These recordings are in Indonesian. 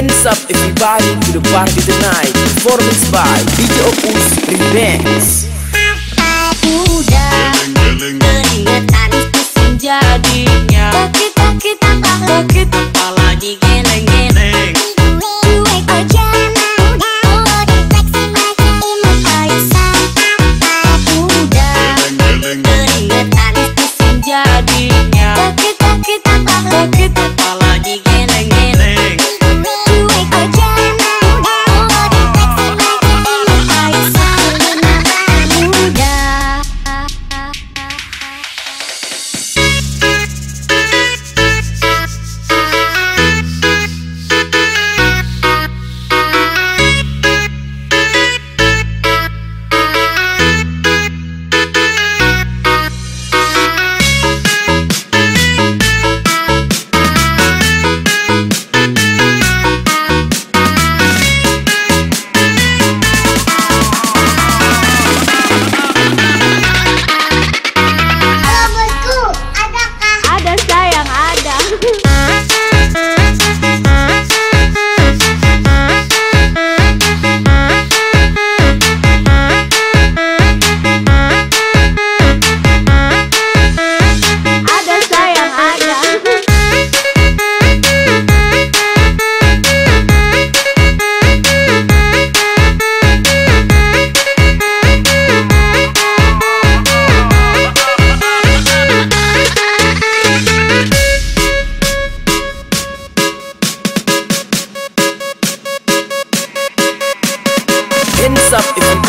Hands up everybody to the party tonight Performance by DJ Opus Remix. Udah keringetan pusing jadinya. Sakit sakit tambah Sakit kepala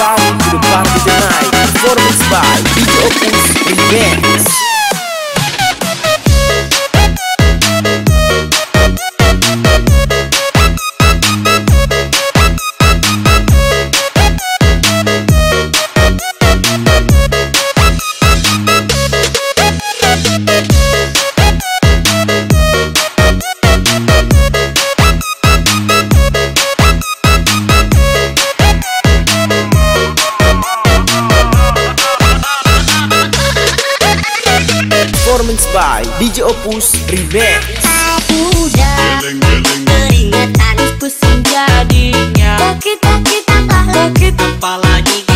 up everybody to the party tonight. Performance by DJ Opus Remix Udah keringetan pusing jadinya. Sakit sakit tambah Sakit digeleng-geleng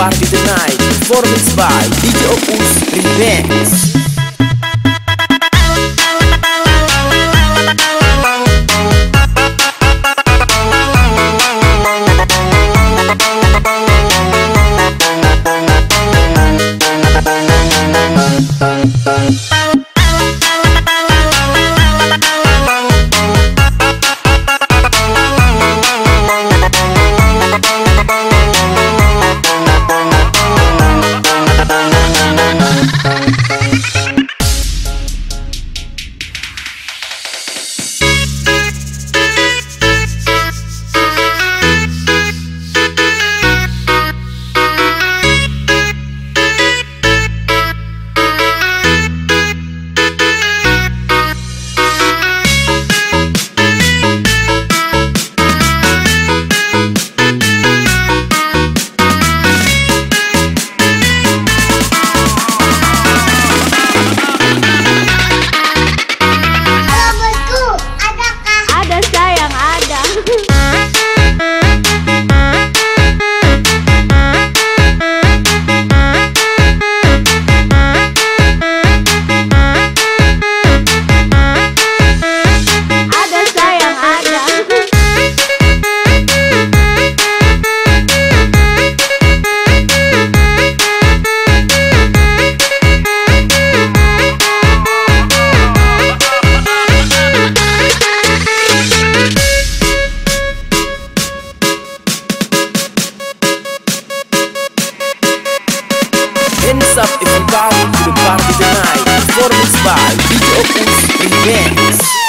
Party The Night Performance by DJ Opus Remix Bye. Hands up if you bow to the party tonight. Performance by DJ Opus Revenge.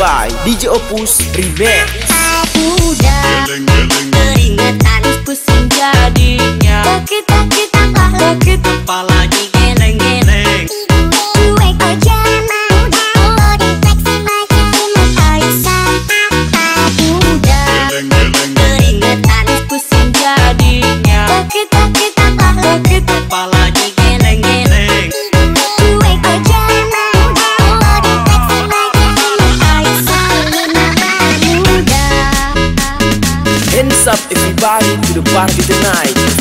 By DJ Opus Remix. Udah Keringetan pusing jadinya. Sakit sakit tambah sakit Apalagi geleng-geleng